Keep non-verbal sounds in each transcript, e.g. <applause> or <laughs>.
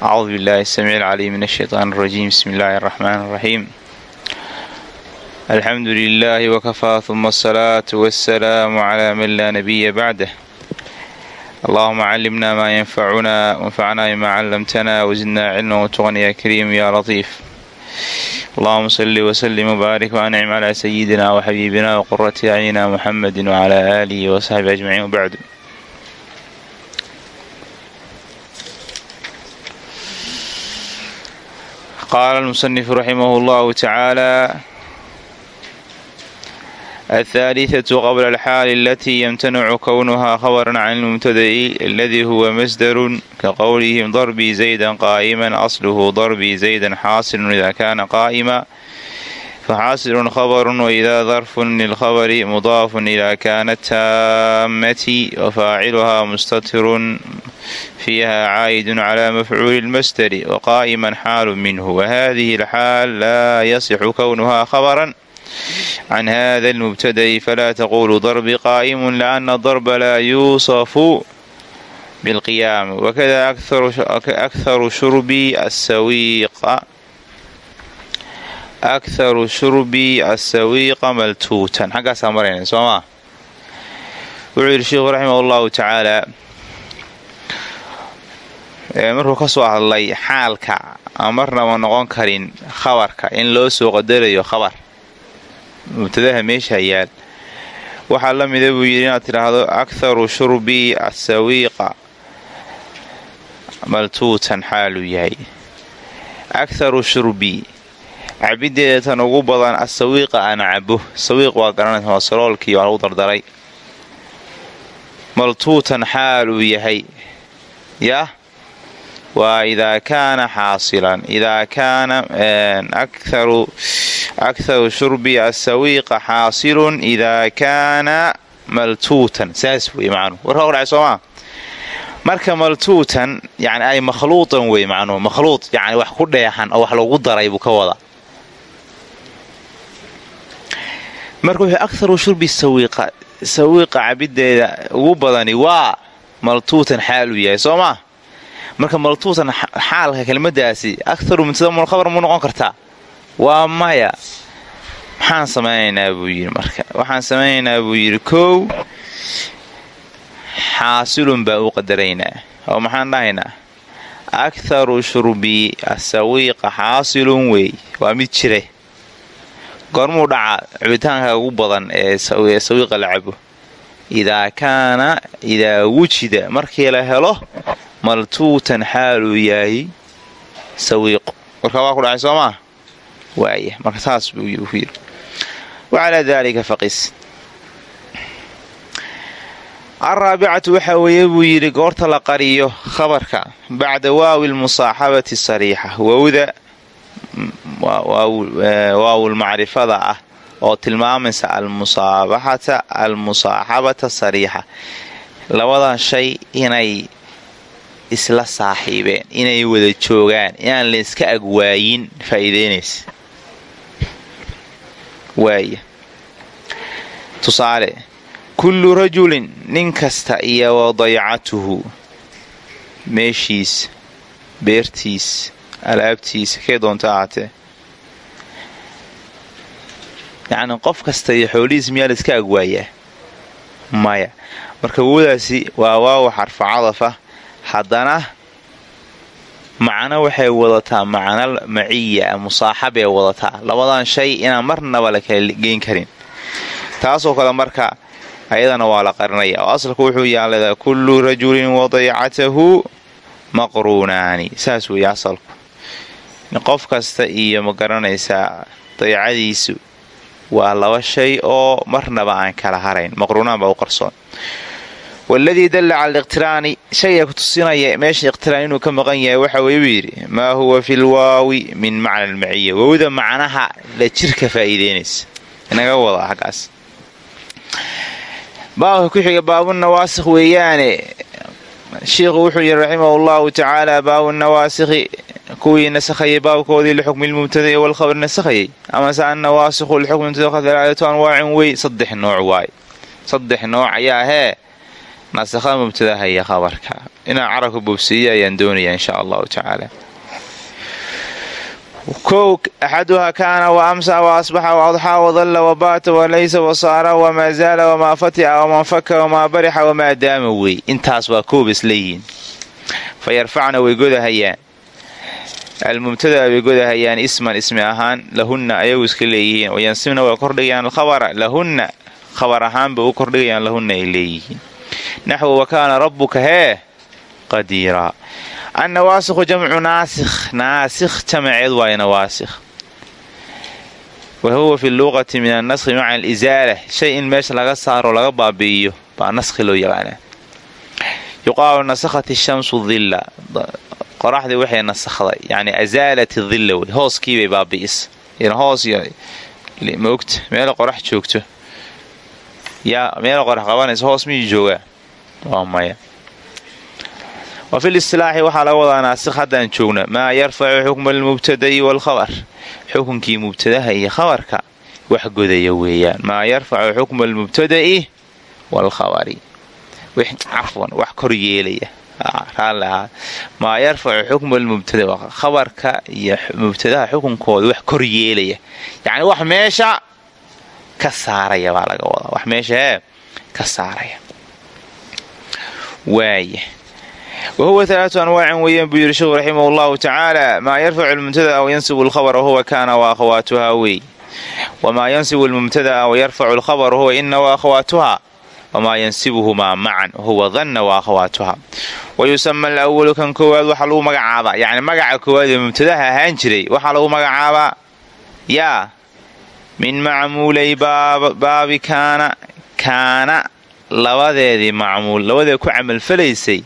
acuudu billahi samiic alcaliim min ashaytaan rajiim bismi illaahi araxmaan araxiim alxamdu lilaahi wakafaa uma asalaatu wasalaamu calaa man laa nabiya bacdah allahuma callimna maa yanfacuna wanfacnaa bimaa callamtana wasidnaa cilma watuqan yaa kariim yaa latiif allahuma salli wslim wbaarik wancim calaa sayidina wa xabiibina waqurati acyina muxamedi wcalaa aalihi wasaxbi ajmaciin wbacdu qaala almusanifu raximah llahu tacaala ahaaliatu qabla alxaali alatii yamtanacu kownuhaa khabaran can ilmubtada'i aladii huwa masdarun ka qowlihim darbii zaydan qaa'iman asluhu darbii zaydan xaasilun idaa kaana qaa'ima faxaasilun khabarun waidaa darfun lilkhabari mudaafun ilaa kaana taamati wafaaciluhaa mustatirun fiiha caa'idun calaa mafcuuli lmasdari waqaa'iman xaalu minhu wahadihi alxaal laa yasixu kownuhaa khabaran can hada almubtada'i falaa taqulu darbi qaa'imun lianna darba laa yuusafu bilqiyaam wakada akharu shurbi asawiiqa akharu shurbii asawiiqa maltuutan xaggaasaa marayna soomaa wuxuu yidhi sheikhu raximah ullahu tacaala markuu ka soo hadlay xaalka amarnama noqon karin khabarka in loo soo qadarayo khabar mubtadaha meesha yaal waxaa la mida buu yidhi inaad tidhaahdo akharu shurbi asawiiqa maltuutan xaaluu yahay akharu shurbii cabideeda tan ugu badan asawiiqa aan cabo sawiiq waa garanaysa waa saloolkii waa lagu dardaray. Maltuutan xaal uu yahay. Yah waa idaa kaana xaasilan idaa kaana akharu shurbi asawiiqa xaasilun idaa kaana maltuutan. Saas wey macnuhu warka qodhacay soomaa? Marka maltuutan yani ay makhluutan wey macnuhu makhluuq yani wax ku dheexan oo wax lagu daray buu ka wada marka wuxuu akharu shurbi sawiiqa sawiiqa cabideeda ugu badani waa maltuutan xaaluu yahay soo maa marka maltuutan xaalka kelmadaasi akharu mubtadamul khabar mu noqon kartaa? Waa maya. Maxaan samaynaynaa buu yidhi marka. Waxaan samaynaynaa buu yidhi kow xaasilun baa u qadaraynaa. Oo maxaan dhahaynaa? Akharu shurbi asawiiqa xaasilun wey waa mid jire goormuu dhacaa cabitaanka ugu badan ee sawiiqa la cabo. Idaa kaana idaa wujida markii la helo maltuutan xaaluu yahay sawiiqo warkaa waa ku dhacay soo maa marka saas buu yidhi wacalaa daalika faqis. Alraabicatu waxaa weeye buu yidhi goorta la qariyo khabarka bacda waawi lmusaaxabati sariixa wowda waawul macrifada ah oo tilmaamaysa almusaabaxata almusaaxabata sariixa. Labadan shay inay isla saaxiibeen inay wada joogaan inaan layska agwaayin faa'iideynaysa waaya tusaale kullu rajulin nin kasta iyo wadaycatuhu meeshiisa beertiisa alaabtiisa kee doonta ahaatee? Yacni qof kasta iyo xoolihiis miyaa la iska agwaayaa maya. Marka wowdaasi waa waawa xarfa cadafa haddana macno waxay wadataa macno maciya musaaxabay wadataa. Labadan shay inaan marnaba la kala geyn karin. Taasoo kale marka ayadana waa la qarinaya. Oo asalku wuxuu yaaladaa kullu rajulin wadaycatahu maqruunaani. Saas weeye asalku qof kasta iyo ma garanaysaa dayacadiisu waa laba shay oo marnaba aan kala harayn. Maqruunaan baa u qarsoon. Waladii dalla cala aliqtiraani shayga kutusinaya meesha iqtiraan inuu ka maqan yahay waxa weye buu yidhi maa huwa fi lwaawi min macna almaciya wowda macnaha la jirka faa'iideynaysa. Inaga wada xaggaas baabka ku xiga baabunawaasikh weeyaane shiikhu wuxuu yidhi raximahu llahu tacaala baabu nawaasikhi kuwii nasakhayay baabkoodii lixukmi lmubtada'i walkhabr nasakhayay amase annawaasikhu lixukmi mubtadaatu anwaacin wey saddex nooc waay. Saddex nooc ayaa hee nasakha mubtadaha iyo khabarka. Inaan carabka boobsiiya ayaan doonaya insha allahu tacaala kow axaduhaa kaana wa amsa wa asbaxa wa adxaa wadalla wabaata walaysa wasaara wamaa zaala wamaa fatica waman faka wamaa barixa wamaa daama wey intaas waa koob isleeyihiin fa yarfacna way godahayaan almubtada bay godahayaan isman ismi ahaan lahunna ayagu iska leeyihiin wayansibna way kordhigayaan alkhabara lahunna khabar ahaanbay u kordhigayaan lahunna ay leeyihiin naxwu wa kaana rabbuka hee qadiiraa annawaasikhu jamcu naasikh naasikh jamaceed waaye nawaasikh wa huwa fi luqati min annaskhi maca alisaala shay in meesha laga saaro laga baabi'iyo baa naskhi loo yaqaanaa yuqaalu nasakhat shamsu dilla qoraxdii waxay nasakhday yani asaalat dilla wey hooskiibay baabi'is hoos maogta meel qorax joogto yaa meel qorax qabanaysa hoos miyuu joogaa waa maya wa fil istilaaxi waxaa laga wadaa naasikh haddaan joogna maa yarfacu xukma almubtada'i waalkhabar xukunkii mubtadaha iyo khabarka wax godaya weeyaan. Maa yarfacu xukma almubtada'i waalkhabari cafwan wax kor yeelaya. Raalliahaa maa yarfacu xukma almubtada khabarka iyo mubtadaha xukunkooda wax kor yeelaya. Yacni wax meesha ka saaraya baa laga wadaa. Wax meesha ee ka saaraya. Waaya wahuwa alaatu anwaacin weeyaan buu yidhi sheekhu raximah llahu tacaala maa yarfacu lmubtada aw yansibu lkhabra huwa kaana wa akhawaatuhaa wey wamaa yansibu lmubtadaa wayarfacu lkhabra huwa ina wa akhawaatuhaa wamaa yansibuhumaa macan huwa danna wa akhawaatuha wa yusama alawalu kan koowaad waxaa lagu magacaabaa yacni magaca koowaad ee mubtadaha ahaan jiray waxaa lagu magacaabaa yaa min macmuulay baabi kaana labadeedii macmuul labadeed ku camalfalaysay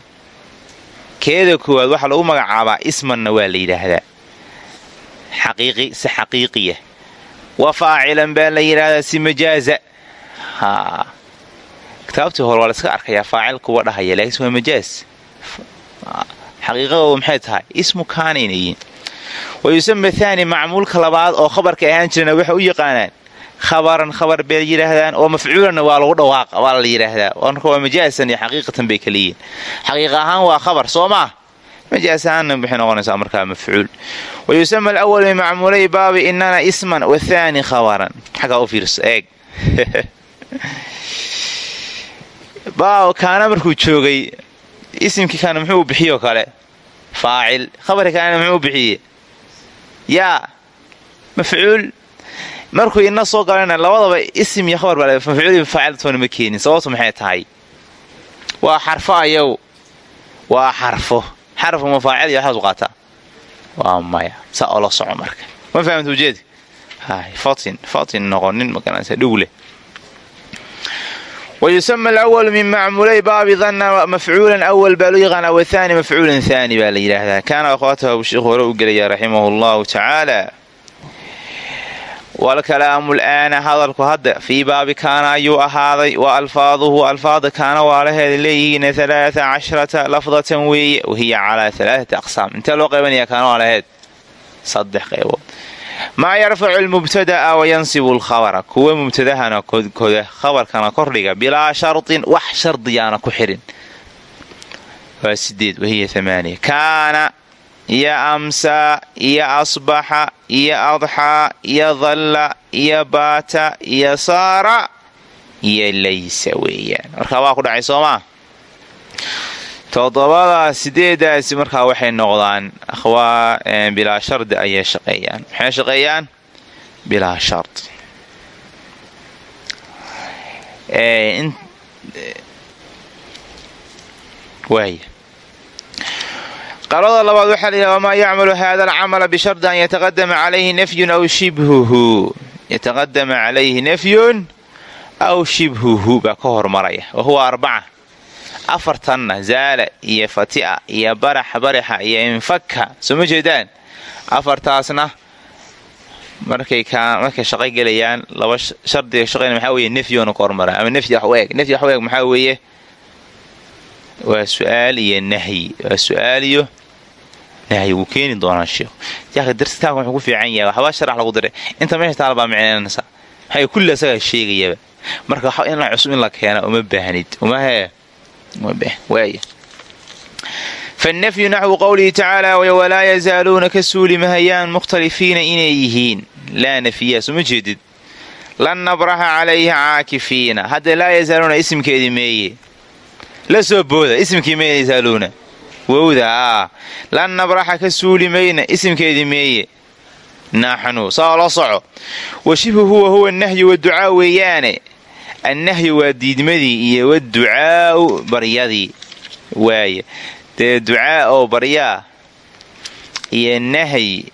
keeda koowaad waxaa lagu magacaabaa ismanna waa la yidhaahdaa. Si xaqiiqiya wa faacilan baa la yidhaahdaa si majaaza. Kitaabtii hore waa la iska arkayaa faacil kuwa dhahaya laakiinse waa majaaz. Xaqiiqadoodu maxay tahay? Ismu kaanaynayiin wa yusama thaani macmuulka labaad oo khabarka ahaan jirana waxay u yaqaanaan khabaran khabar bay yidhaahdaan oo mafcuulanna waa lagu dhawaaqa waa la yidhaahdaa marka waa majaasan iyo xaqiiqatan bay kaliyiin xaqiiqa ahaan waa khabar soo maa majaas ahaanna waxay noqonaysaa markaa mafcuul wa yusama alawal min macmuulay baabi inana isman wathaani khabaran xaggaa u fiirso eeg kaana markuu joogay isimkii kaana muxuu bixiyoo kale faacil khabarki kaana muxuu bixiye yaa mafcuul markuu ina soo galayna labadaba isim iyo khabar baa mafcuul faaciltoona ma keenin sababtu maxay tahay? Waa xarfo ayaw waa xarfo. Xarfu ma faacil iyo waxaas qaataa waa maya. Saa oo marka. Ma fahamta ujeed fatin fatin noqonin maganaysa dhowleh wayusama alawal min macmuulay baabi danna mafcuulan awal baa loo yaqaana wathaani mafcuulan haani baa la yidhaahdaa. Kaana akhwaataha buu sheikhu hore walkalaamu laana hadalku hadda fii baabi kaana ayuu ahaaday wa alfaaduhu alfaada kaana waalaheeda leeyihiin alaaa cashrata lafdatan weeye wahiya calaa alaaati aqsaam intee loo qaybanaya kaana waalaheed saddex qaybood maa yarfacu lmubtada'a wayansibu lkhabara kuwa mubtadahana koda khabarkana kordhiga bilaa shardin wax shardiyaana ku xirin waa sideed wahiya amaaniya iyo amsaa iyo asbaxa iyo adxaa iyo dalla iyo baata iyo saara iyo laysa weeyaan markaa waa ku dhacay soomaa todobada sideedaasi markaa waxay noqdaan akhwaa bilaa shardi ayay shaqeeyaan maxay shaqeeyaan bilaa shard waaya qalada labaad waxaa layidhaha wamaa yacmalu hada alcamala bishardi an yataqadama calayhi nafyun aw shibhuhu? Yataqadama calayhi nafyun aw shibhuhu baa ka hormaraya. Wa huwa arbaca. Afartanna zaala iyo fati'a iyo baraxa baraxa iyo infaka soo markay markay shaqo gelayaan laba shardiga shaqayn maxaa weeye nafyoona ka hormara ama nafyi wax u eg wax u maxaa weeye? Waa su'aal iyo nahyi. Waa su'aal iyo nahyi wuu keeni doonaa sheikhu yaakhi darstaanka wuxuu ku fiican yahay. Waxbaa sharax lagu diray. Inta meesha taala baa micnaynaysaa maxay kulli asagaa sheegayaba. Marka in la cusub in la keena uma baahnid uma hee. Waaya fannafyu naxwu qowlihi tacaala walaa yazaaluuna ka suuli mahayaan mukhtalifiina inay yihiyaa laa nafiyaa suma jeedid? Lan nabraxa calayha caakifiina hadda laa yazaaluuna isimkeedii meeye. La soo booda isimkii yazaaluuna wowda. Lan nabraxa ka suuli mayna isimkeedii meeye. Naxnu saa la soco. Wa shibhu huwa huwa nahyu waducaa weeyaane. Annahyu waa diidmadii iyo waducaa'u baryadii waaye. Dee ducaa oo baryaa iyo nahyi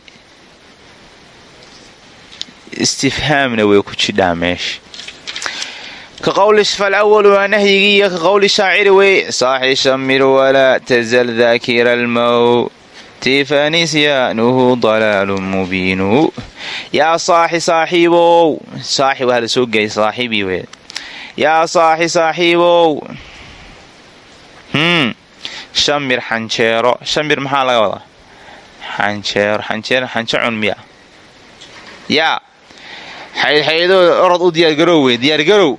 istifhaamna way ku jidhaa meesha ka qowli falawal waa nahyigii iyo ka qowli shaaciri wey saaxi shamir walaa tazal daakira almawti fanisyanuhu dalaalun mubiinu yaa saaxi saaxiibow saaxi waa la soo geeyay saaxiibii wey yaa saaxi saaxiibow shamir xanjeero shamir maxaa laga wadaa xanjeero xanjeero xanje cun miya yaa xaydxaydoo orod u diyaargarow wey diyaargarow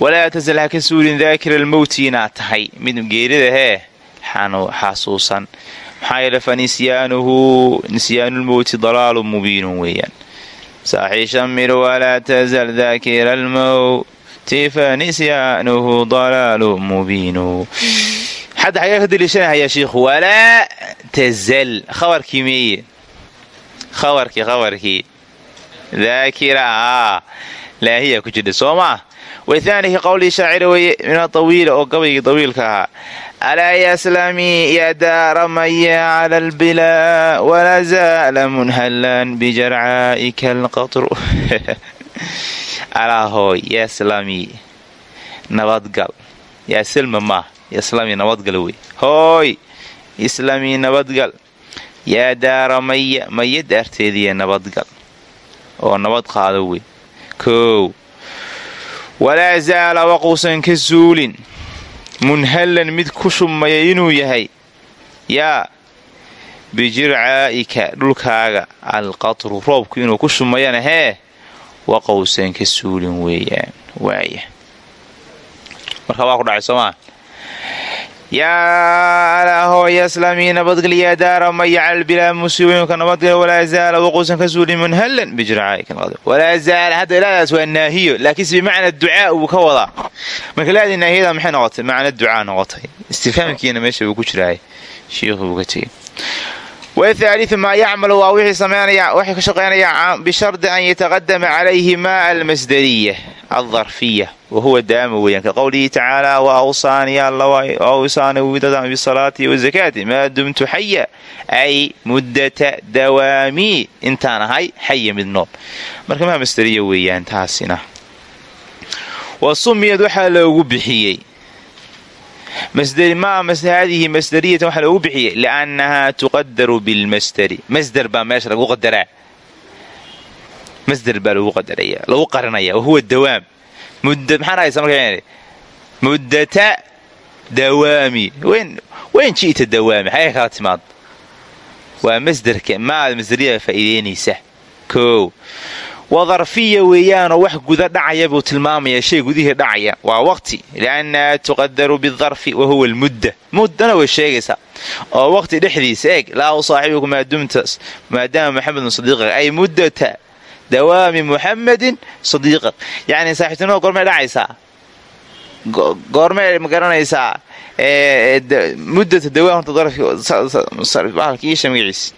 walaa tasal ha ka suulin daakira almowti inaad tahay mid geerida hee xasuusan maxaa yeele fa nisyaanuhu nisyaanulmowti dalaalun mubiinun weeyaan saaxi shamir walaa tasal daakira almowti fa nisyaanuhu dalaalun mubiinu xadda xagaa ka daliishanahayaa shiikhu walaa tazal khabarkii meeye khabarkii khabarkii daakira aa laahiya wathaani ka qowlii shaacira weeye min atawiila oo gabaygii dawiilka ahaa. Alaa yaslami ya daara maya cala albilaa walaa zaala munhallan bijarcaa'ika alqatru <laughs> alaa hooy yaslami nabadgal. Yaa selma maa yaslami nabadgal wey. Hooy islami nabadgal. Yaa daara maya maya daarteediya nabadgal. Oo nabad qaado wey. Koow walaa zaala waquusan ka suulin munhallan mid ku shumaya inuu yahay. Yaa bijircaa'ika dhulkaaga alqatru roobku inuu ku shumayana hee waqowsan ka suulin weeyaan waaya marka waa ku dhacay soomaa yaa alaaho yaslami nabadgelyaa daara maya calbilaa musiibooyinka nabadgel walaa zaala waquusan ka suulin munhallan bijircaa'ikawalaa zaala hadda ilaadaas waa naahiyo laakiinse bimacna ducaa buu ka wadaa marka laadii naahiyada maxay noqotay? Macna ducaa noqotay. Istifhaamkiina meesha buu ku jiraay shiikhu buu ka tegey wthaaliu maa yacmalu waa waxay ka shaqaynaya bishardi an yataqadama calayhi maa almasdariya aldarfiya wahuwa daama weeyaan. Ka qowlihi tacaala wa awsaani widada bisalaati wazakaati maa dumtu xaya ay muddata dawaami intaan ahay xaya mid nool marka maa masdariya weeyaan taasina. Wa sumiyad waxaa loogu bixiyey hadihi masdariyatan waxaa loogu bixiyey liannahaa tuqadaru bilmasdari masder baa meesha lagu qadaraa masder baa lagu qadaraya lagu qarinaya wahuwa dawaam. Maxaan haysa marka muddata dawaami. Wayn ji'ta dawaami xagee kala timaad. Waa masderka maad masdariyada faa'iideynaysa koow wadarfiya weeyaanoo wax guda dhacaya buu tilmaamaya shay gudihii dhacaya. Waa waqti liannaha tuqadaru bidarfi wahuwa almudda. Muddana way sheegaysaa. Oo waqti dhexdiisa eeg laa usaaxibuku maadumta maadaama maxamedun sadiiqa ay muddata dawaami muxamedin sadiiqa yacni saaxiibtinimada goormay dhacaysaa? Goormay ma muddata dawaam horta darfkiisha magaciis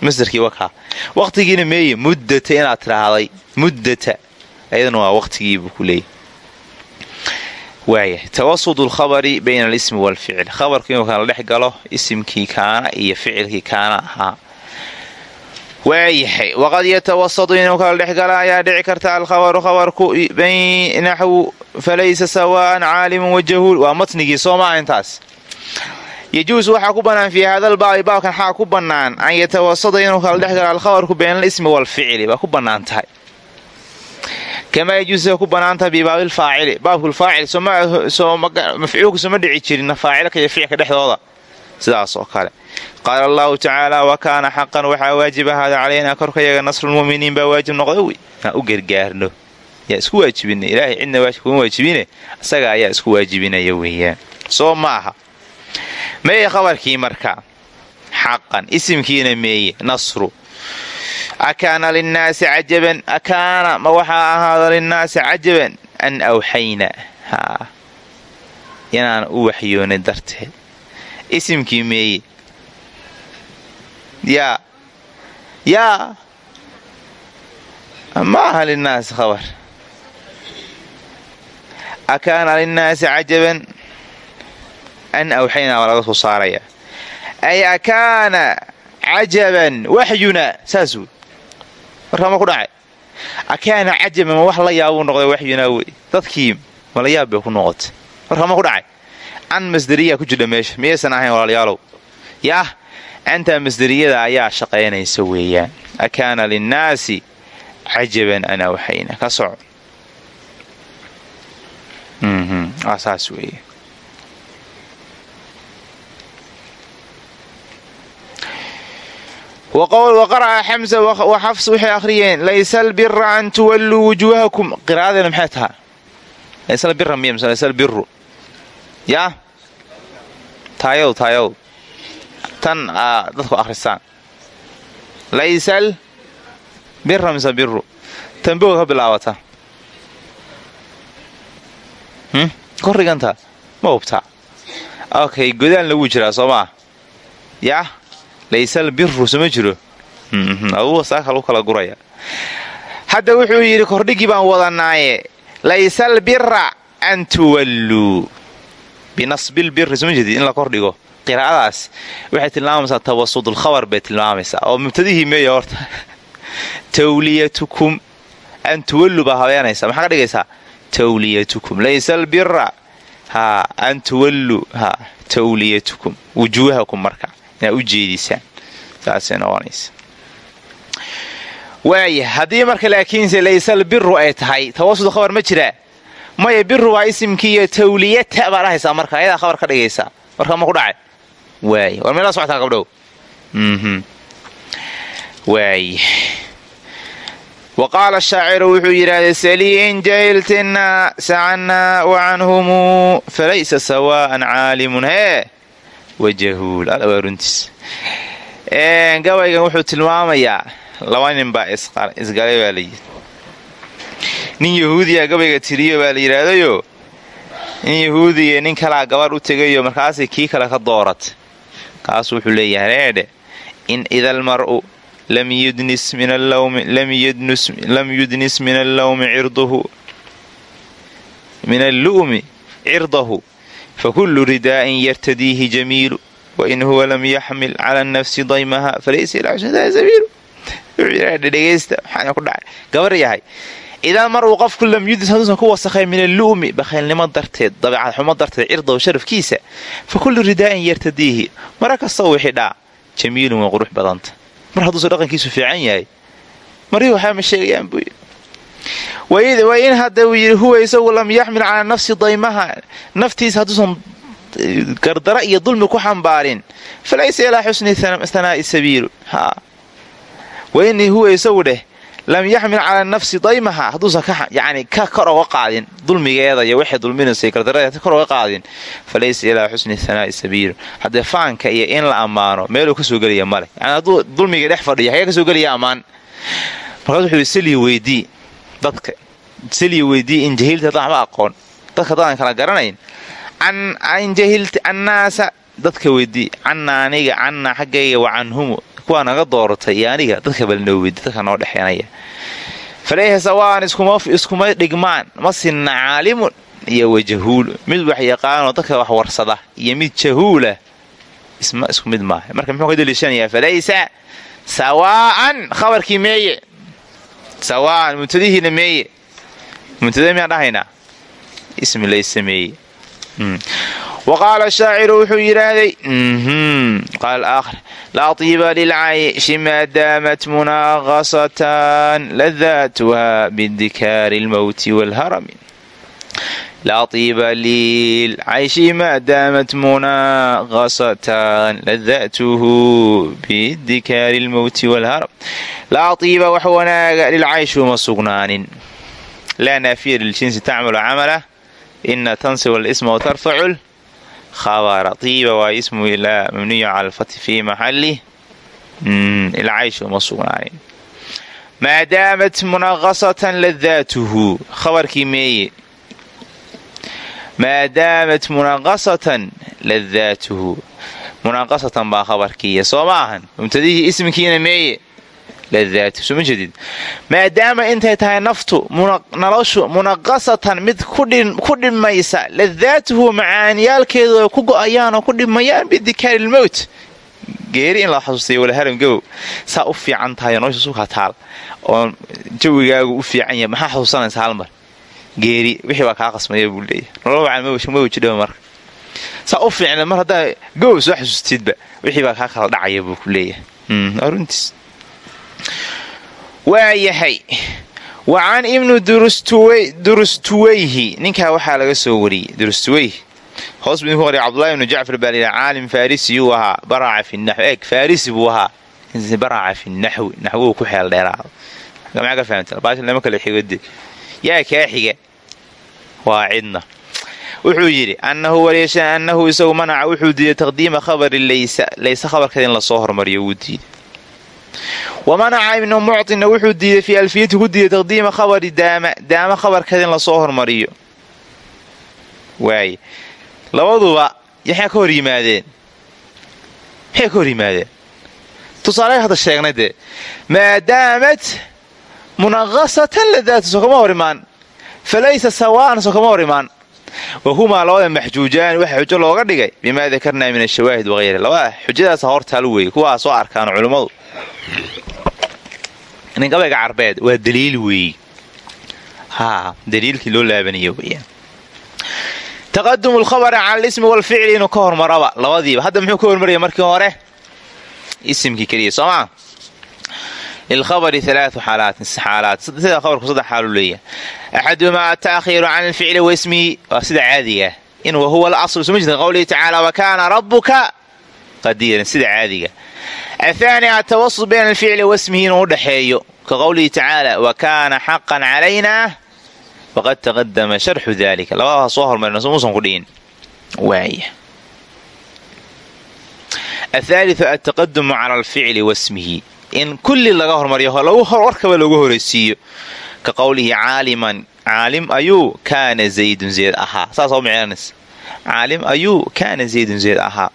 masderkii wakaa waqtigiina meeye muddata inaad tiraahday muddata ayadana waa waqtigiibuu ku leeyay. Waaya tawasud lkhabari bayna alismi waalficil khabarku inuu kala dhex galo isimkii kaana iyo ficilkii kaana ahaa. Waayahay waqad yatawasadu inuu kala dhex ayaa dhici karta alkhabaru khabarku naxwu falaysa sawaa'an caalimun wajahuul waa matnigii soo maaha intaas yajuus waxaa ku bannaan fii hadal baabi baabkan xaa ku bannaan an yatawasada inuu kala dhex galo alkhabarku bayna alismi waalficili baa ku bannaan tahay kamaa yajuusa ku bannaan tahay bibaabilfaacili baabkulfaacil mafcuulku sooma dhici jirin faacilka iyo ficilka dhexdooda sidaas oo kale qaala allahu tacaala wa kaana xaqan waxaa waajib ahaada calaynaa korkayaga nasrulmuminiin baa waajib noqda wy aan u gargaarno yaa isku waajibina ilaahay cidna kuma waajibine isaga ayaa isku waajibinaya weeyaan soo ma aha meeye khabarkii marka. Xaqan isimkiina meeye nasru. Akaana linnaasi cajaban akaana ma waxaa ahaada linnaasi cajaban? An awxayna. Haa inaan u waxyoonay darteed isimkii meeye. Yaa yaa ma aha linnaasi khabar. Akaana linnaasi an awxaynaa waa laga soo saaraya ay akaana cajaban waxyuna saas wey markaa ma ku dhacay akaana cajaban ma wax la yaabuu noqday waxyunaa wey dadkii mala yaab bay ku noqotay markaa ma ku dhacay an masderiyaa ku jidha meesha miyaysan ahayn walaalayaalow yaah antaa masderiyada ayaa shaqaynaysa weeyaan akaana linnaasi cajaban an awxayna ka soco saas weeye waqara'a xamsa wa xafs waxay akhriyeen laysa albira an tuwalluu wujuuhakum qira'adeena maxay tahaa laysa albira miya mise laysa albiru yaa taayow taayow tan dadku akhrisaan laysal bira mise biru tanboga ka bilaabata korriganta ma hubtaa okay godaalna wuu jiraa soo maa yaa laysal biru soma jiro. Aduga saaka lagu kala guraya. Hadda wuxuu yidhi kordhigii baan wadanaaye laysal bira an tuwalluu binasbil biri soma jeedid in la kordhigo. Qiraa'adaas waxay tilmaamaysaa tawasudulkhabar bay tilmaamaysaa. Oo mubtadihii meeya horta. <laughs> Tawliyatukum an tuwallu baa habeenaysa maxaa ka dhigaysaa? Tawliyatukum. Laysal bira an tuwallu ha tawliyatukum. Wujuuhakum marka inaad u jeedisaan saasay noqonaysa waaya haddii marka laakiinse laysal biru ay tahay tawasud khabar ma jiraa maya biru waa isimkii iyo tawliyata baa dhahaysaa marka ayadaa khabar ka dhigaysaa marka ma ku dhacay. Waay war meelaa socotaa gabdhow? Waay wa qaala shaaciru wuxuu yidhaahday salii in jahiltinaa sacannaa wa canhumu falaysa sawaa'an caalimun. Hee wajahuul alla waa runtiis gabaygan wuxuu tilmaamayaa laba nin baa isgalay baa layidhi nin yahuudiya gabayga tiriyo baa la yidhaahdayo nin yahuudiya nin kalaa gabarh u tegayo markaasay kii kale ka dooratay kaas wuxuu leeyahay reedhe in ida almar'u lam yudnis min allu'mi cirdahu fakullu ridaa'in yartadiihi jamiilu wain huwa lam yaxmil cala nafsi daymaha falaysa idaa mar uu qofku lam yudnis hadduusan ku wasakhay min allu'mi bakhaylnimo darteed dabeecad xumo darteed cirdahu sharafkiisa. Fa kullu ridaa'in yartadiihi. Mara kastoo wixii dhaa jamiilun waa qurux badanta. Mar hadduusan dhaqankiisu fiican yahay. Marii waxaa ma sheegayaan buu yidhi wa in hadda uu yidhi huwa isagu lam yaxmil nafsi daymaha. Naftiisa hadduusan gardara iyo dulmi ku xambaarin. Falaysa ilaa xusni hanaa'i sabiilu. Ha. Wa in huwa isagu dheh lam yaxmil calaa nafsi daymaha. Hadduusan yani ka kor oga qaadin dulmigeeda iyo waxay dulminaysay gardarada kor oga qaadin. Falaysa ilaa xusni hanaa'i sabiilu. Haddee faanka iyo in la ammaano meeluu ka soo gelaya male. Yani hadduu dulmiga dhex fadhiya hagee ka soo gelaya ammaan. Markaas wuxuu yidhi weydii dadka saliya weydii in jahilta haddaan waxba aqoon. Dadka haddaan kala garanayn. An jahilta annaasa dadka weydii. Canna aniga canna xaggayga wa canhumu kuwaa naga dooratay iyo aniga dadka balnoo weydi dadka noo dhexeenaya falayha sawaan iskuma dhigmaan. Ma sinna caalimun iyo wajahuulu mid wax yaqaanoo dadka wax warsada iyo mid jahuula isku mid maaha. Marka muxuu ka daliishanayaa? Falaysa sawaa'an khabarkii meeye sawaa'an mubtadihiina meeye mubtada miyaan dhahaynaa ismi laysa meeye wa qaala shaaciru wuxuu yidhaahday aakhar laa tiiba lilcayshi maa daamat munaaqasatan ladaatuha bidikaari lmowti waalharami laa tiiba lilcayshi maa daamat munaaqasatan ladaatuhu bidikaari lmowti waalharam laa tiiba wax wanaaga lilcayshi uma sugnaanin laa naafiya liljinsi tacmalu camalah ina tansib alisma watarfacu khabara tiiba waa ismu ilaa mabniyu cala alfati fii maxali ilcaysh uma sugnaanin maadaamat munaqasatan ladaatuhu khabarkii meeye maadaamat munaqasatan ladaatuhu munaqasatan baa khabarkiiya soo ma ahan mubtadihii ismkiina meeye ladaatu soo ma jeedid maadaama intay tahay naftu noloshu munaqasatan mid ku dhimaysa ladaatuhu macaaniyaalkeedu ay ku go'ayaan oo ku dhimayaan bidikaari lmowt geeri in la xasuustayo walaharam gabow saa u fiican tahay nolosha sukaa taal oo jawigaagu u fiican yahay maxaa xasuusanaysa halmar geeri wixii baa kaa qasmaya buu leeyahy nolol wacan ma wejidhaba marka. Saa u fiicna mar haddaa gabow soo xasuustidba wixii baa kaa kala dhacaya buu ku leeyahay. Runtiis waayahay wa can ibnu durustuweyhi ninkaa waxaa laga soo wariyey durustuweyhi. Hoos buu idinku qoriya cabdullahi ibnu jacfar baa layidhaha caalim farrisiyuu ahaa baraca fi naxw eeg farrisi buu ahaa. Baraca fi naxwi naxwuhu ku xeel dheeraado. Maxaa ka fahamta baasha lama kala xigode yaa kaa xiga waa cidna wuxuu yidhi annahu waleesha annahu isagu manaca wuxuu diiday taqdiima khabari laysa layse khabarkeeda in la soo hormariyo wuu diiday. Wa manaca ibnu muctina wuxuu diiday fii alfiyati ku diiday taqdiima khabari daama daama khabarkeeda in la soo hormariyo. Waaye labaduba yaxaa ka hor yimaadeen? Maxay ka hor yimaadeen? Tusaale hadda sheegnay dee maadaamat munaqasatan ladaatu kama hor imaan falaysa sawaan soo kama hor imaan wahumaa labada xujo looga dhigay bimaa dakarnaa min ashawaahid wahayri labada xujadaasa hortaal weeye kuwaa soo arkaan culummadu ningabayga carbeed waa daliil weeye haa daliilkii loo laabanayo weyaan taqadumu lkhabari cala alismi walficli inuu ka hormaraba labadiiba hadda muxuu ka hormaraya markii hore isimkii keliya soomaa lilkhabari alaau xaalaat xaalaat sida khabarku saddex xaalu leeyahay axadumaa ataakhiiru can alficli waismihi waa sida caadiga in wahuwa alaslu suma jirta qowlihi tacaala wakaana rabuka qadiiran sida caadiga athaani atawasut bayna alficli wasmihi inuu u dhexeeyo ka qowlihi tacaala wakaana xaqan calaynaa faqad taqadama sharxu dalika labadaas soo hormarina muusan ku dhihin waaya athaaliu altaqadumu cala alficli wasmihi in kulli laga hormariyo warkaba loogu horeysiiyo. Ka qowlihi caaliman caalim ayuu kaana zaydun zayd ahaa. Saasoo micnanas caalim ayuu kaana zaydun zayd ahaa.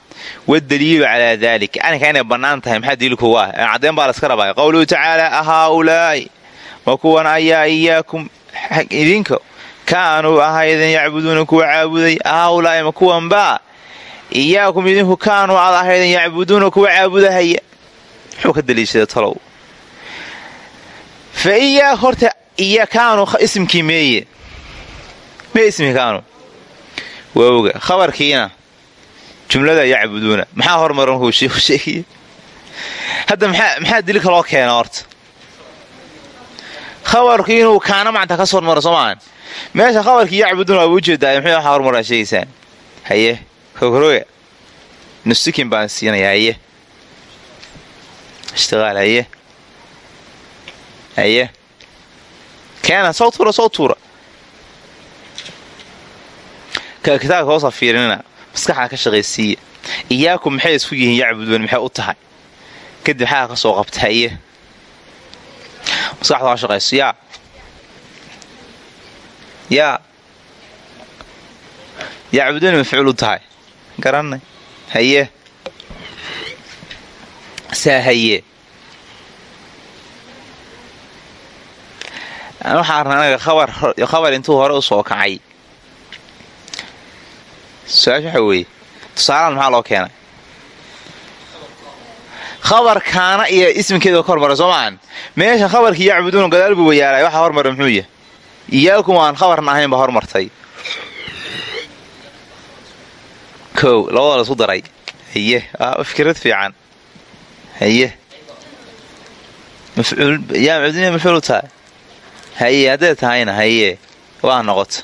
Wadaliilu calaa dalik arrinka inay bannaan tahay maxaa daliilkugu ah? Cadeen baa laska rabaya qowluhu tacaala ahaa-ulaa'i ma kuwan ayaa iyaakum idinka. Kaanuu ahaydan yacbuduuna kuwa caabuday. Ahaa-ulaa'i ma kuwanbaa iyaakum idinku kaanuu aad ahaydan yacbuduuna kuwa caabudahaya muxuu ka daliishada talow. Fa iyaa horta iya kaanu ismkii meeye. Mee ismii kaanu? Waawga khabarkiina jumlada yacbuduuna. Maxaa hormaran sheekhu sheegaya hadda maxaa daliilka loo keena horta? Khabarkii inuu kaana macanta ka soo hormaro soo maahan meesha khabarkii yacbuduuna waaba u jeedaa muxuu waxaa hormaraa haye kogoroga nusikin baan siinayaa haye ishtiaal haye keena soo tuura soo tuura kitaabka hoosa fiirinina maskaxda ka shaqaysiiya iyaakum maxay isku yihiin yacbuduun maxay u tahay kadib xaga ka soo qabta haye maskaxda ka shaqayso yaa yaa yacbuduun mafcuul u tahay garanay haye saa haye waxaa arna anaga khabar intuu hore u soo kacay. Su'aasha waxa weeye tusaalahan maxaa loo keenay? Khabar kaana iyo ismkeeda ka hormara soo maahan meesha khabarkii yacbuduuna gadaal buu wayaalay waxaa hormara muxuu yahay iyaakum aan khabarna ahayn baa hormartay. Kow labada la isku daray. Haye fikrad fiican haye. Yaa mafcuuliya mafcuul tahay haye hadday tahayna haye. Waa noqota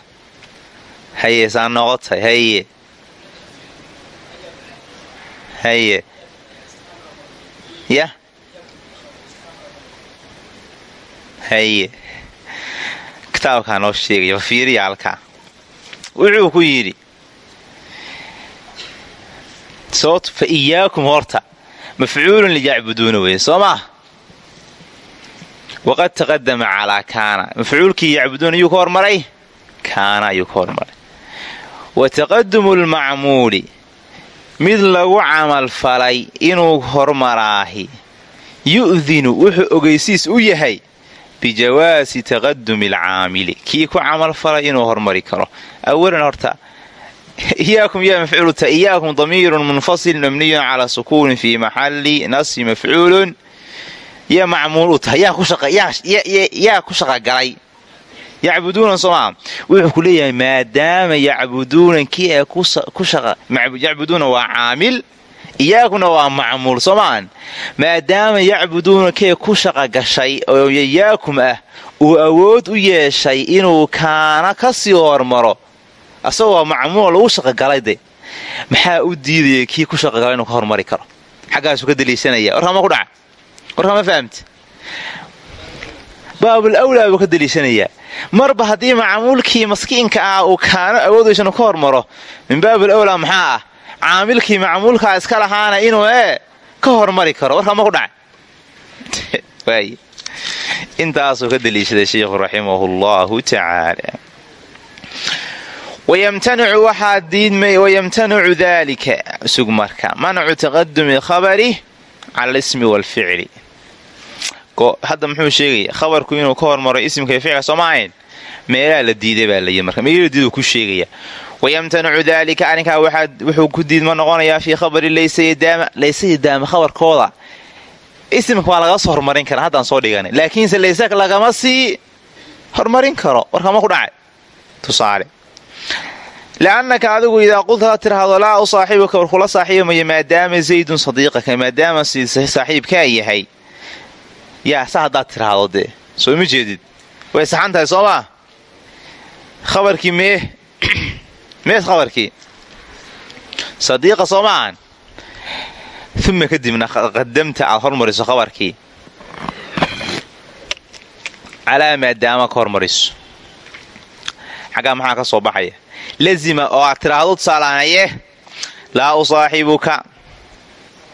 haye saa noqotay haye haye. Yah haye. Kitaabkaa noo sheegaya fiiriya halkaa wuxuu ku yidhi sababto fa iyaakum horta mafcuulun liyacbuduuna weye soo maa waqad taqadama calaa kaana mafcuulkii yacbuduuna ayuu ka hormaray kaana ayuu ka hormaray wa taqadumu lmacmuuli mid lagu camalfalay inuu hormaraahi yu'dinu wuxuu ogeysiis u yahay bijawaasi taqadumi alcaamili kii ku camalfalay inuu hormari karo awalan horta iyaakum yaa mafcuulta iyaakum damiirun munfasil mabniyun calaa sukuunin fii maxali nasbi mafcuulun yaa macmuul u tahay yaa ku shaqagalay yacbuduuna somaa wuxuu ku leeyahay maadaama yacbuduuna kii ee yacbuduuna waa caamil iyaakuna waa macmuul soomaan maadaama yacbuduuna kee ku shaqa gashay oo yayaakum ah uu awood u yeeshay inuu kaana ka sii hormaro asagoo macmuul lagu shaqagalay de maxaa u diidaya kii ku shaqagalay inuu ka hormari karo? Xaggaasuu ka daliishanaya. Warkama ku dhaca. Warkama fahamti. Baabul awlaa buu ka daliishanayaa marba haddii macmuulkii maskiinka ah uu kaano awoodaysa ka hormaro min baabul awlaa maxaa ah? Caamilkii macmuulkaa iska lahaana inuu ee ka hormari karo. Warkama ku dhacay <laughs> intaasuu ka daliishaday sheikhu raximahu tacaala wayamtanicu daalika sug marka mancu taqadumi khabari cala alismi waalficli hadda muxuu sheegaya khabarku inuu ka hormaro isimka iyo ficilka sooma ahayn meelaa la diiday baa layi marka meelala diiduu ku sheegaya wayamtanicu daalika arrinkaa wuxuu ku diidma noqonayaa fii khabari laysayidaama laysayadaama khabarkooda isimka waa laga soo hormarin karaa haddaan soo dhiganay laakiinse laysa lagama sii hormarin karo warkama ku dhacay tusaale liannaka adigu idaa qulta tirahdo laa u saaxibuka war kula saaxiibamaya maadaama zaydun sadiiqaka maadaama saaxiibkaa yahay yaa sa haddaad tiraahdo dee soo ma jeedid way saxan tahay soo maa khabarkii mee mees khabarkii sadiiqa soo maahan uma kadibna qadamta aad hormariso khabarkii calaa maadaama ka hormariso xaggaa maxaa ka soo baxaya? Lazima oo aad tiraahdo tusaalahaan haye? Laa usaaxibuka.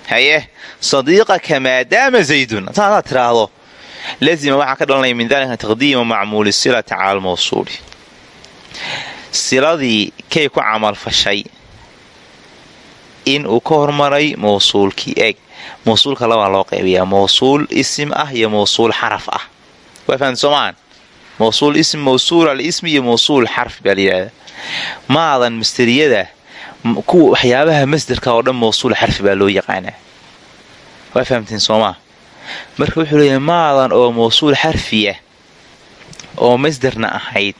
Haye? Sadiiqaka maadaama zaydun. Saasaad tiraahdo. Lazima waxaa ka dhalanaya min dalika taqdiima macmuuli silati cala almawsuuli. Siladii kay ku camalfashay in uu ka hormaray mawsuulkii. Eeg mawsuulka labaa loo qaybayaa mawsuul isim ah iyo mawsuul xaraf ah. Waa fahamta soomaan mawsuul ism mawsuul alismi iyo mawsuul xarf baa layidhahdaa maadan masteriyada kuwa waxyaabaha masderka oo dhan mawsuul xarfi baa loo yaqaanaa. Waa fahamteen soomaa marka wuxuu leeyahay maadan oo mawsuul xarfiya oo masderna ahayd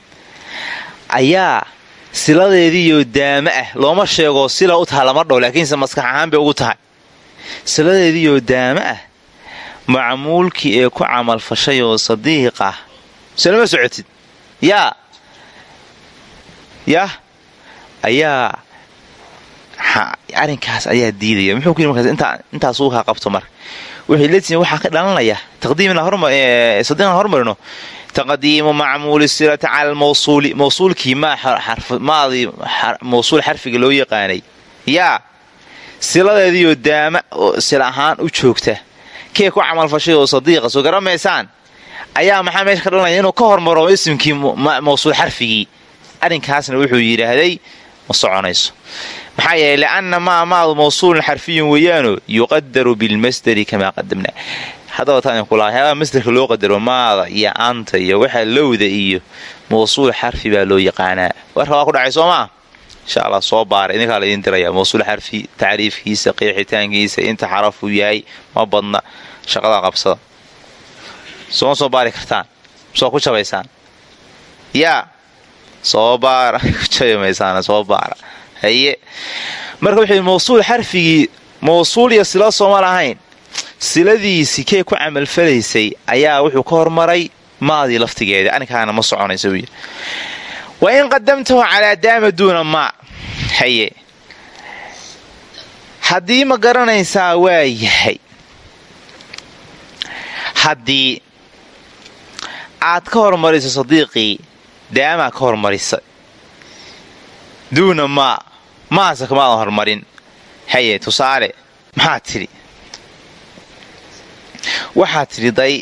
ayaa siladeediiyo daama ah looma sheego sila u taha lama dhow laakiinse maskax ahaan bay ugu tahay. Siladeediiyo daama ah macmuulkii ee ku camalfashay oo sadiiq ah selama socotid? Yaa yah ayaa arrinkaas ayaa diidaya. Muxuu ku yii markaas intaasuu kaa qabto marka. Wuxuu leetiin waxaa ka dhalanaya. Taqdiim sadiiqan hormarino taqdiimu macmuuli silati cala almawsuuli. Mawsuulkii maadii mawsuul xarfiga loo yaqaanay. Yaa siladeediioo daama sila ahaan u joogta. Kee ku camalfashay oo sadiiqa? Soo garamaysaan ayaa maxaa meesha ka dhalanaya inuu ka hormaro isimkii mawsuul xarfigii. Arrinkaasna wuxuu yidhaahday ma soconayso. Maxaa yeeley lianna maa maadu mawsuulun xarfiyun weeyaano yuqadaru bilmasderi kamaa qadamnaa haddaba taan kula waxyaabaha masderka loo qadaro maada iyo anta iyo waxa lowda iyo mawsuul xarfi baa loo yaqaanaa. Warka waa ku dhacay soo maa insha allah soo baara idinkaa la idin diraya mawsuul xarfi tacriifkiisa qeexitaankiisa inta xarafuu yahay ma badna. Shaqada qabsada sooma soo baari kartaan soo ku jabaysaan yaa soo baara <laughs> ku jabimaysaan soo baara. Haye. Marka wuxuu mawsuul xarfigii mawsuul iyo sila sooma lahayn. Siladiisii kee ku camalfalaysay ayaa wuxuu ka hormaray maadii laftigeeda. Arrinkaana ma soconaysa yidhi. Wa in qadamtahu calaa daama duuna maa. Haye. Haddii ma garanaysaa waa yahay aad ka hormariso sadiiqii daamaa ka hormarisa duuna maa maasa kamaadan hormarin. Haye tusaale maxaad tidhi? Waxaad tidhi day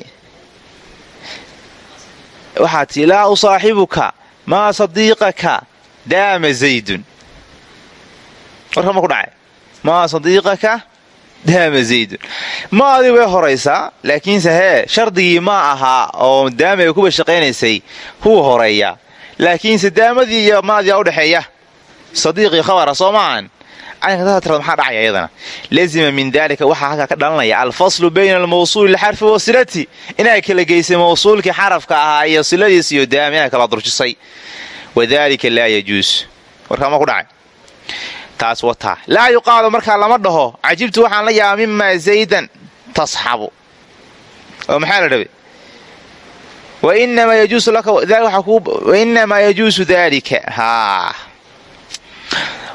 waxaad tidhi laa usaaxibuka maa sadiiqaka daama zaydun. Warka ma ku dhacay. Maa sadiiqaka daama zaydun maadii way horaysaa laakiinse hee shardigii ma ahaa oo daama ay kuba shaqaynaysay huu horreeya laakiinse daamadii iyo maadiyaa udhexeeya sadiiqii khabara soo maahan caynka tirad maxaa dhacaya iyadana lazima min dalika waxaa halkaa ka dhalanaya alfaslu bayna almawsuuli lxarfi wa silati inay kala geysay mawsuulkii xarafka ahaa iyo siladiis iyo daama kala durjisay wadalika laa yajuus warkaama ku dhacay taas wataa laa yuqaalu markaa lama dhaho cajibtu waxaan la yaaba mimaa zaydan tasxabu. Oo maxaa la dhabe wainamaa yajuusu dalika haa.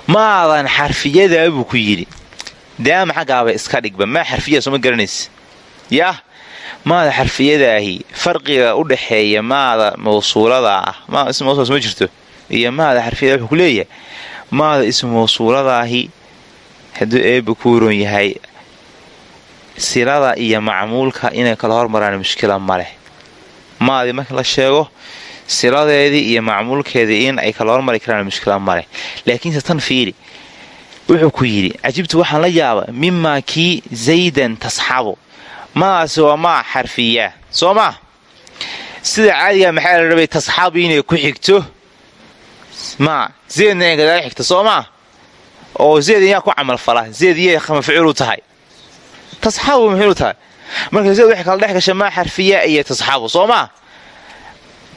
Maadan xarfiyadaa buu ku yidhi. Daama xaggaaba iska dhigba. Maa xarfiya sooma garanaysa yah maada xarfiyadaahi farqiga u dhaxeeya maada mawsuulada ah mawsuul ma jirto. Iyo maada xarfiyada wuxuu ku leeyahay maada ismu mawsuuladaahi hadduu eebba ku waron yahay silada iyo macmuulka inay kala hormaraan mushkila ma leh. Maadii marka la sheego siladeedii iyo macmuulkeedii in ay kala hormari karaan mushkila ma leh. Laakiinse tan fiiri wuxuu ku yidhi cajibtu waxaan la yaaba mimaa kii zaydan tasxabu. Maadaasi waa maa xarfiyaa? Soo maa? Sida caadiga maxaa la rabay tasxabu inay ku xigto maa zeedna inay gadaal xigto soo maa oo zeed iyaa ku camalfala zeed iyay mafcuulu tahay. Tasxabu mafcuulu tahay. Marka zeed waxay kala dhex gasha maa xarfiyaa iyo tasxabu soo maa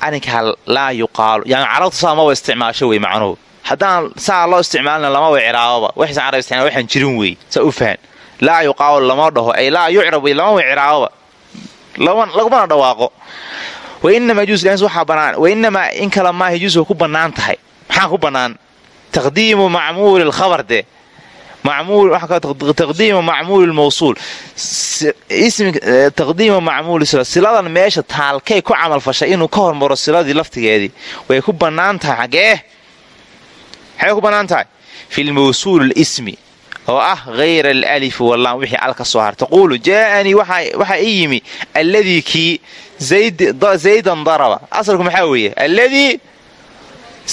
arrinkaa laa yuqaalu yani carabta saa isticmaasho wey macnuhu. Haddaan saa loo isticmaalina lamaba ciraababa waxaysan carab isticmaal waxaan jirin wey saa u fahan. Laa yuqaalu lama dhaho ay laa yucrab wey lamaba ciraababa lagumana dhawaaqo. Wainamaa in kale maaha juus way ku bannaan tahay maxaa ku bannaan taqdiimu macmuuli lkhabar dee. Taqdiimu macmuuli lmawsuul taqdiimu macmuuli sila siladan meesha taalkay ku camalfashay inuu ka hormaro siladii laftigeedii. Way ku bannaan tahay xagee xagee ku bannaan tahay. Fi lmawsuul lismi oo ah hayra alif walam wixii al ka soo har taquulu jaaanii waxaa ii yimi alladii kii zaydan daraba. Asalku maxaa weeye? Alladii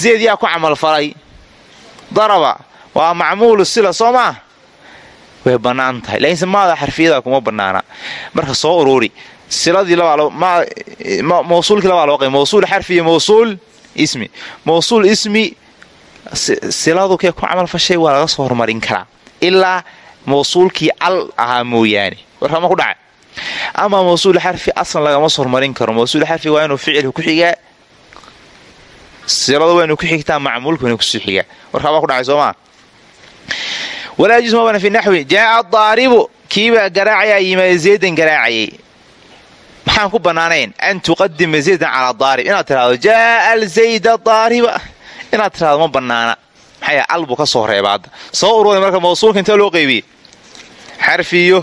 zayd yaa ku camalfalay daraba waa macmuulu sila soo maa way bannaan tahay laakiinse maada xarfiyada kuma bannaana marka soo uruuri siladii mawsuulkii labaa loo qay mawsuul xarfi iyo mawsuul ismi mawsuul ismi siladu kee ku camalfashay waa laga soo hormarin karaa ilaa mawsuulkii al ahaa mooyaane warkama ku dhacay ama mawsuul xarfi aslan lagama soo hormarin karo mawsuul xarfi silada waa inuu ku xigtaa macmuulka waa inuu ku sii xigaa. Warkaabaa ku dhacay soomaa walaa yajuz mabana fi naxwi. Jaaa daaribu kiibaa garaacayaa yimaada zaydan garaacayay. Maxaan ku bannaanayn an tuqadima zaydan calaa daarib inaad tirahdo jaaa alzayda daariba inaad tirahdo ma bannaana maxay al buu ka soo reeba hadda soo urooday marka mawsuulka intee loo qaybiyey xarfiyo.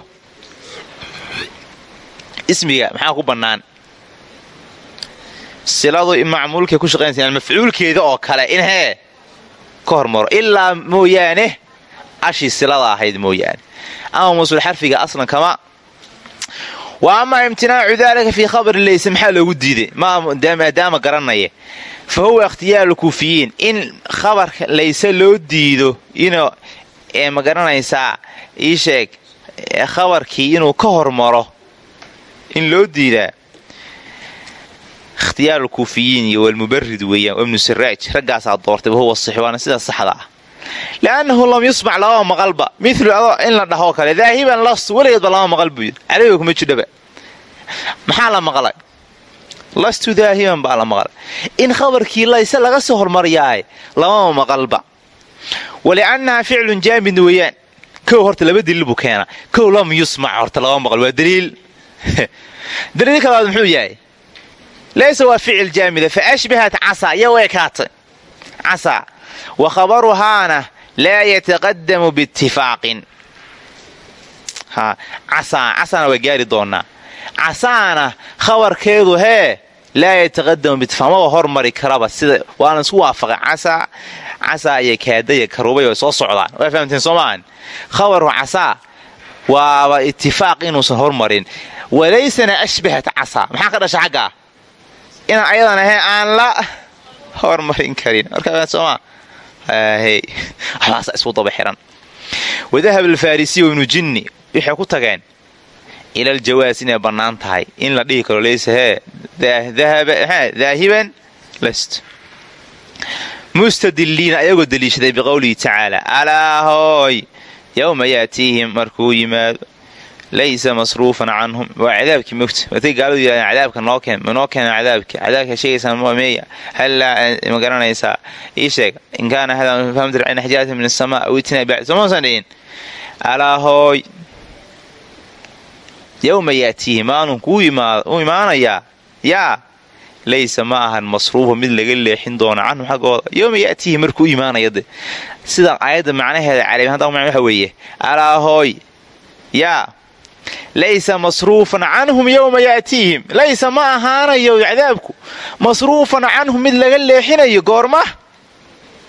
Ismiga maxaa ku bannaan siladu macmuulkay ku shaqaynaysa mafcuulkeeda oo kale in hee ka hormaro. Ilaa mooyaane ashii silada ahayd mooyaane. Ama mawsuul xarfiga aslan kama wa amaa imtinaacu daalika fii khabari layse maxaa loogu diiday? Maadaama garanaya fa huwa ikhtiyaaru kuufiyiin in khabarka layse loo diido inuu ma garanaysaa ii sheeg khabarkii inuu ka hormaro in loo diidaa ikhtiyaaru kuufiyiin iyo walmubarid weeyaan ibnu siraaj raggaasaa doortay wahuwa six waana sida saxda ah liannahu lam yusmac lama maqalba milu adoo in la dhahoo kale daahiban lastu weligeedba lama maqal buu yidhi carabiga kuma jidhaba maxaa la maqlay lastu daahiban baa la maqlay in khabarkii layse laga soo hormaryaay lamama maqalba waliannaha ficlun jaamid weeyaan kow horta laba daliil buu keenaa kow lam yusmac horta lama maqal waa daliil daliilka labaad muxuu yahay laysa waa ficil jaamida fa ashbahat casaa iyo way kaatay casaa wa khabaruhaana laa yataqadamu biitifaaqin casaa casaana waa gaari doonaa casaana khabarkeedu hee laa yataqadamu biitifaaq maba hormari karaba sida waana isku waafaqay casaa casaa iyo kaadaya karubay oo soo socdaan waa fahamteen soo maahan khabaru casaa waaba itifaaq inuusan hormarin inaan ayadan ahayn aan la hormarin karin. Markaasoma waxbaasa <laughs> isku daba xiran. Wadahab alfarisiya ibnu jinni waxay ku tageen ila aljawaas inay bannaan tahay. In la dhihi karo laysa hee daahiban last. Mustadiliina ayagoo daliishaday biqowlihi tacaala alaa hooy yowma yaatiihim markuu yimaado laysa masruufan canhum waa cadaabkii mogta watay gaaladu yidhahdeen cadaabka noo keen manoo keena cadaabka cadaabka sheegaysaan meeya hallaa ma garanaysaa ii in kaana hada fahamtir xijaatin min asamaa aw itina bacd soomausan dhihin alaa hooy yowma yaatiihi maalunkuu u imaanayaa yaa laysa ma ahan masruufa mid laga leexin doono canhum xaggooda yowma yaatiihi markuu imaanaya de sida aayadda macnaheeda carabi hadda waxa weeye alaa hooy yaa laysa masruufan canhum yowma yaatiihim laysa ma ahaanayo cadaabku masruufan canhum mid laga leexinayo goorma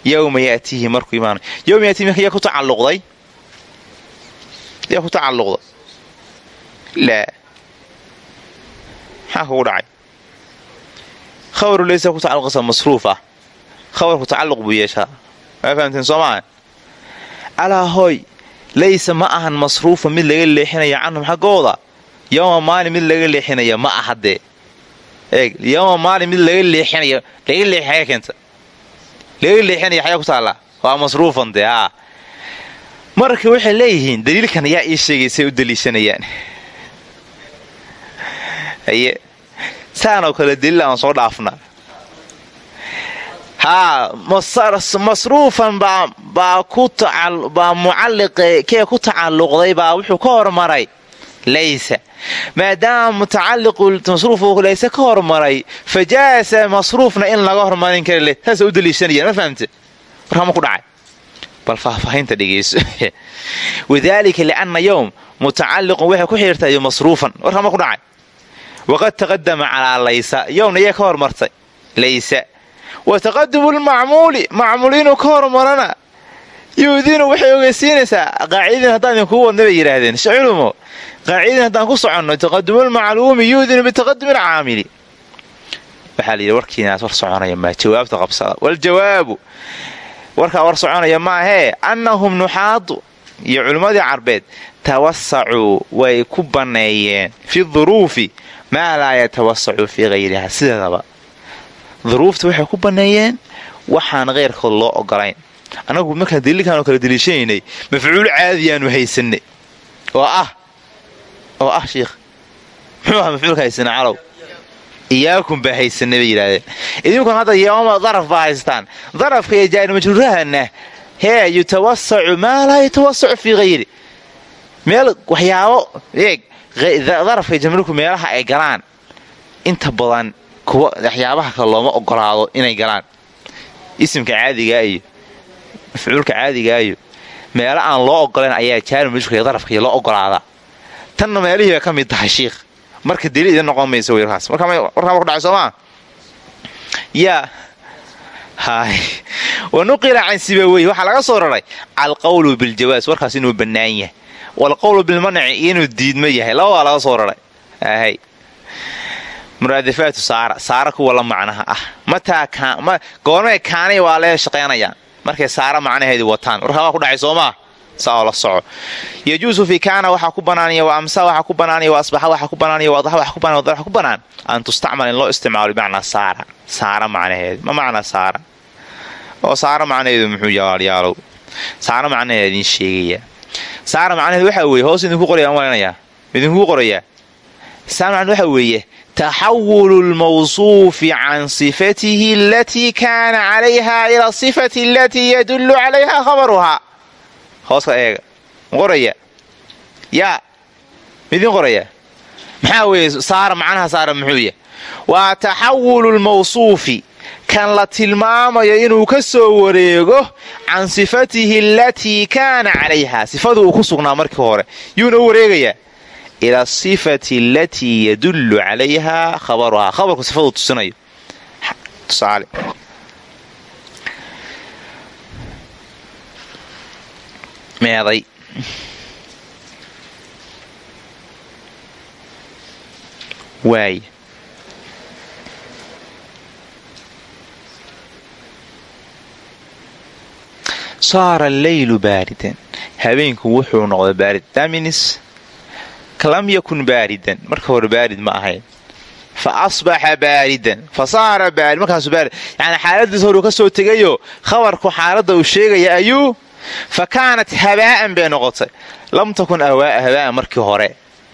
yowma yaatiihi markuu imaanayo yowma yaatihi marka yaa ku tacalluqday yaa ku tacalluqday laa maxaa kugu dhacay khabaru laysa ku tacalluqaysa masruuf khabarku tacalluq buu yeeshaa waa fahamteen soo maaha alaa hooy laysa ma ahan masruufa mid laga leexinaya canhum xaggooda yowma maalin mid laga leexinaya ma aha dee eeg yowma maalin mid laga leexinayo laga leexi keenta laga leexinaya xagaa ku taallaa waa masruufan dee haa marka waxay leeyihiin daliilkan ayaa ii sheegay say u daliishanayaan saanoo kale daliil aan soo dhaafnaa haa masruufan baa mucalliqe kee ku tacalluqday baa wuxuu ka hormaray. Laysa. Maadaama mutacalliqu masruufu layse ka hormaray fajaasa masruufna in laga hormarin kara saasa u daliishanayaan ma fahamte warkama ku dhacay. Bal faahfaahinta dhegeyso <laughs> wadaalika lianna yowm mutacalliqun waxay ku xidhiirtay masruufan warkama ku dhacay. Waqad taqadama calaa laysa yowmna yee ka hormartay. Laysa wa taqadumu lmacmuuli macmuul inuu ka hormarana. Yuudinu waxay ogeysiinaysaa qaacidin haddaan idinkugu wadna bay yidhaahdeen shculumo qaacidin haddaan ku soconno taqadumulmacluumi yuudinu bitaqadumi alcaamili. Waxaa layidhi warkiinaas war soconaya maa jawaabta qabsada. Waljawaabu warkaa war soconaya maahee annahum nuxaadu iyo culimmadii carbeed tawasacuu way ku banneeyeen fi duruufi maa laa yatawasacu fii hayriha sideedaba duruufta waxay ku banneeyeen waxaan keyrkood loo ogolayn annagu markaan daliilkan oo kale daliishanaynay mafcuul caadiyaanu haysanay. Oo ah oo ah shiikh muxuu aha mafcuulka haysana calow? Iyaakum baa haysanay bay yidhahdeen idinkun hadda yooma daraf baa haystaan. Darafka iyo jaanimajruurahana hee yutawasacu maa laa yatawasacu fii hayri meel waxyaabo eeg darafka jamruurku meelaha ay galaan inta badan kuwa waxyaabaha kale looma ogolaado inay galaan. Isimka caadigaa iyo mafcuulka caadigaa iyo meelo aan loo ogolayn ayaa iyo darafkaiyo loo ogolaadaa tanna meelihii ka mid tahay shiikh marka deli idin noqon maysa warkaas warkaama ku dhacay soomaa yaa hay. Wa nuqila can sibawey waxaa laga soo raray alqawlu biljawaas. Warkaas inuu bannaan yahay. Walqowlu bilmanci inuu diidmo yahay. Labadaa laga soo raray muraadafaatu saara saara kuwa la macnaha ah. Mataa goormay kaanay waa lee shaqaynayaan markay saara macnaheedii wataan. Warkaa waa ku dhacay soomaa saa oo la soco. Yajuusu fi kaana waxaa ku banaanaya wa amsa waxaa ku banaanaya wa asbaxa waxaa ku banaanaya wa adxa waxaa ku banaya wadar waxaa ku banaan. An tustacmal in loo isticmaalo bimacnaa saara. Saara macnaheed ma macnaa saara? Oo saara macnaheedu muxuu yaalyaalow saara macnaheeda idiin sheegaya. Saara macnaheedu waxaa weeye hoos idinku qoraya malaynayaa idinkuu qorayaa saara macnaheed waxaa weeye taxawulu lmawsuufi can sifatihi alatii kaana calayha ila sifati alatii yadullu calayha khabaruhaa hooska eega ma qoraya yaa midin qoraya maxaa weeye saara macnaha saara muxuu yahy waa taxawulu lmawsuufi kan la tilmaamayo inuu ka soo wareego can sifatihi alatii kaana calayha sifadu uu ku sugnaa markii hore yuuna wareegayaa ila asifati alatii yadullu calayha khabaruhaa khabarku sifaduu tusinayo tusaale meeday waay saara alleylu baaridan habeenku wuxuu noqday baarid lam yakun baaridan marka hore baarid ma ahayn fa asbaxa baaridan fa saara baarid markaasu baarid. Yani xaaladiis horuu ka soo tegayo khabarku xaaladda uu sheegaya ayuu fa kaanat habaa'an bay noqotay. Lam takun habaa'an markii hore.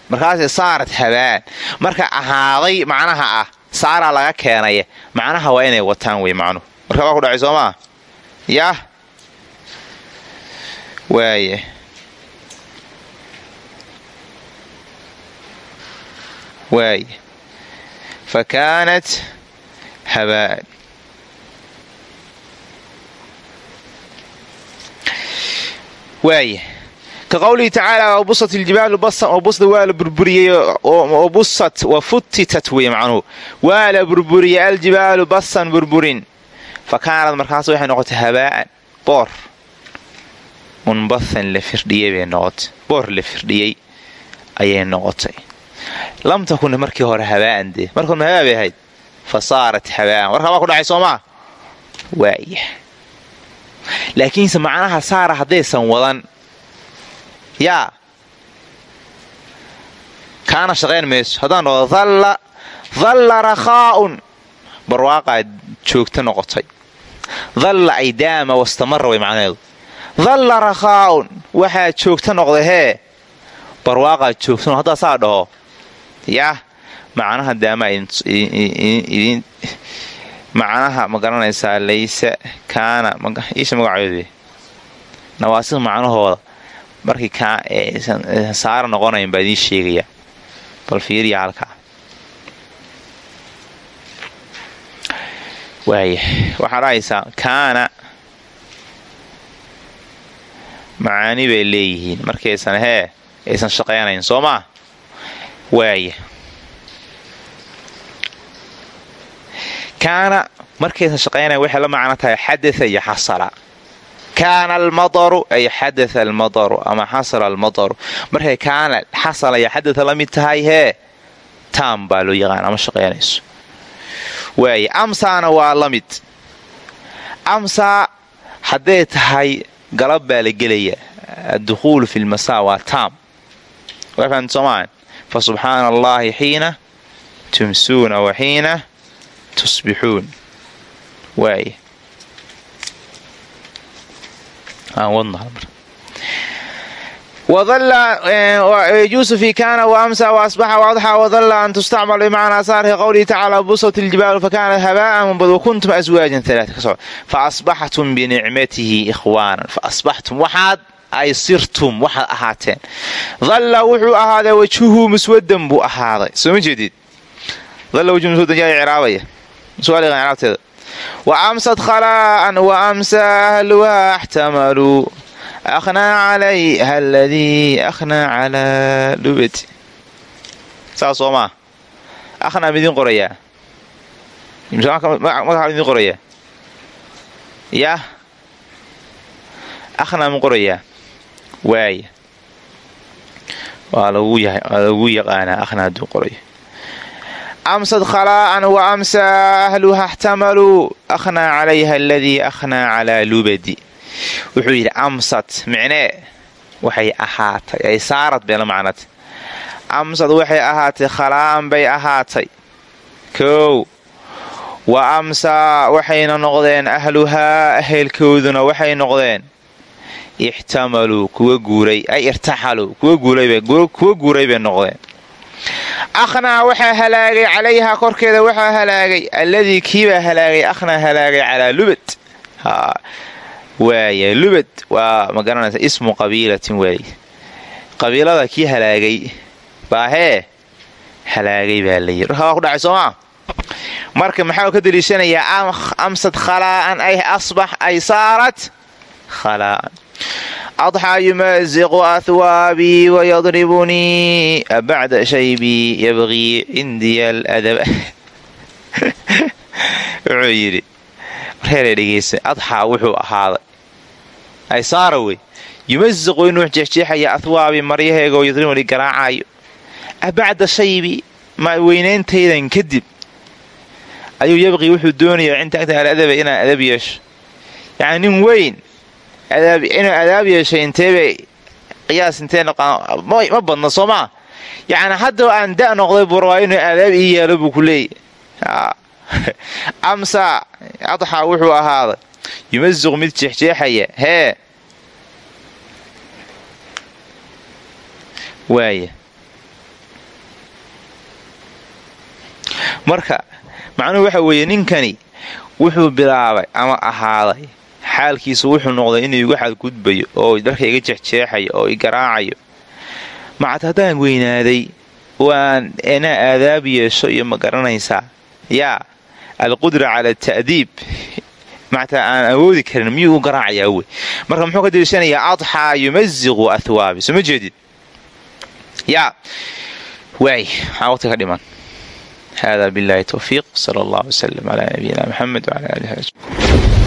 Markaasay saarat habaa'an marka ahaaday macnaha ah saaraa laga keenaya. Macnaha waa inay wataan wey macnuhu marka waa ku dhacay soo maa yah waaye waaye fa kaanat habaa'an waaye ka qowlihi tacaala wabusat iljibaalu basan oo busda waa la burburiyey oo busat wa futitat wey macnuhu waa la burburiyey aljibaalu basan burburin fa kaanad markaas waxay noqotay habaa'an boor munbathan la boor la firdhiyey ayay noqotay lam takun markii hore habaa'an dee marka hore habaa bay ahayd fa saarat habaa'an warkaa waa ku dhacay soomaa waaya laakiinse macnaha saara haddaysan wadan yaa kaana shaqayn mayso haddaan dhado dalla rakhaa'un barwaaqaa joogta noqotay dalla ay daama wastamara way macnaheedu dalla rakhaa'un waxaa joogta noqday hee barwaaqaa joogta haddaa saa dhaho yah macnaha daamaa idin macnaha ma garanaysaa laysa kaana iisha magaceedu nawaasida macnahooda. Markii saara noqonayn baa idiin sheegaya. Bal fiiriya halkaa waaya waxaa dhahaysaa kaana macaani bay leeyihiin. Markaysan hee aysan shaqaynayn. Soo maa waaya kaana markaysan shaqaynayn waxay la macno tahay xadaa iyo xasala kaana almadaru ay xadaa almadaru ama xasala almadaru. Markay kaana xasala iyo xadaa la mid tahay hee taam baa loo yaqaan ama shaqaynayso. Waaya amsaana waa la mid. Amsaa hadday tahay galab baa la gelaya addukuulu fi lmasaa waa taam. Soomaan fa subxaana allaahi xiina tumsuuna wa xiina tusbixuun waay yajuusu fi kaana waamsa waasbaxa waadxa wadalla an tustacmal bimacnaa saarhi qowlihi tacaala busat iljibaalu fakaanat habaa'an munbad wakuntum aswaajan alaaa fa asbaxtum binicmatihi ikhwaanan fa asbaxtum waxaad ay sirtum waxaad ahaateen. Dalla wuxuu ahaaday wajhuhu muswadan buu ahaaday. Soo ma jeedid? Ciraabteeda wa amsad khalaa'an wa amsaa ahluha axtamaluu akhnaa calayha aladii akhnaa calaa lubati. Saas soo maa akhnaa midiin qorayaa magaxa midiin qorayaa yah. Akhnaa mi qorayaa waaya waa lagu yaqaanaa akhnaa hadduu amsad khalaa'an wa amsaa ahluha axtamaluu akhnaa calayha aladii akhnaa calaa lubadi. Wuxuu yidhi amsad micnee waxay ahaatay. Ay saarad bay la amsad waxay ahaatay khalaa'an bay ahaatay. Kow wa amsaa waxayna noqdeen ahluhaa ahelkooduna waxay noqdeen ixtamaluu kuwa guuray ay irtaxaluu kuwa guuray bay noqdeen akhnaa waxaa halaagay calayhaa korkeeda waxaa halaagay alladii kiibaa halaagay akhnaa halaagay calaa lubad waaya lubad waa ma garanaysa ismu qabiilatin waay qabiilada kii halaagay baahee halaagay baa la yiri warkaa waa ku dhacay soomaa marka maxaa ka daliishanayaa amsad khalaa'an ay asbax ay saarat khalaa'an adxaa yumaasiqu ahwaabii wayadribunii bacda shaybii yabqii cindiya aladaba wuxuu yidhi reere dhegeysa adxaa wuxuu ahaaday ay saara wey yumasiqu inuu jeexjeexaya ahwaabi maryaheegaoo yadrimuni garaacayo abacda shaybi ma weynayntaydan kadib ayuu yabqii wuxuu doonayaa cinta agta aladaba inaan adab yeesho yacni nin weyn inuu adaab yeeshay inteebay qiyaas intee ma badna soo maa yacni aan da' noqday buu rabaa inuu adaab ii yeelo buu ku leeyahy amsa adxaa wuxuu ahaaday yumasiqu mid jeexjeexaya hee waaya marka macnuhu waxa weeye ninkani wuxuu bilaabay ama ahaaday xaalkiisu wuxuu noqday inuu igu xadgudbayo oo dharka iga jeexjeexayo oo i garaacayo. Macad haddaan weynaaday oo aan inaa aadaab yeesho iyo ma garanaysaa. Yaa alqudra cala ata'diib mactaa aan awoodi karin miyuu u garaacayaa wey marka muxuu ka daliishanayaa adxaa yumasiqu ahwaabi soo ma jeedid yaa waay maxaa waqti ka dhiman. Hada billahi towfiiq sala allah wslm calaa nabiyina mxamed wcala alihi